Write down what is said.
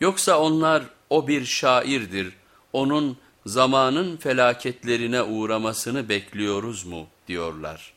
Yoksa onlar o bir şairdir, onun zamanın felaketlerine uğramasını bekliyoruz mu diyorlar.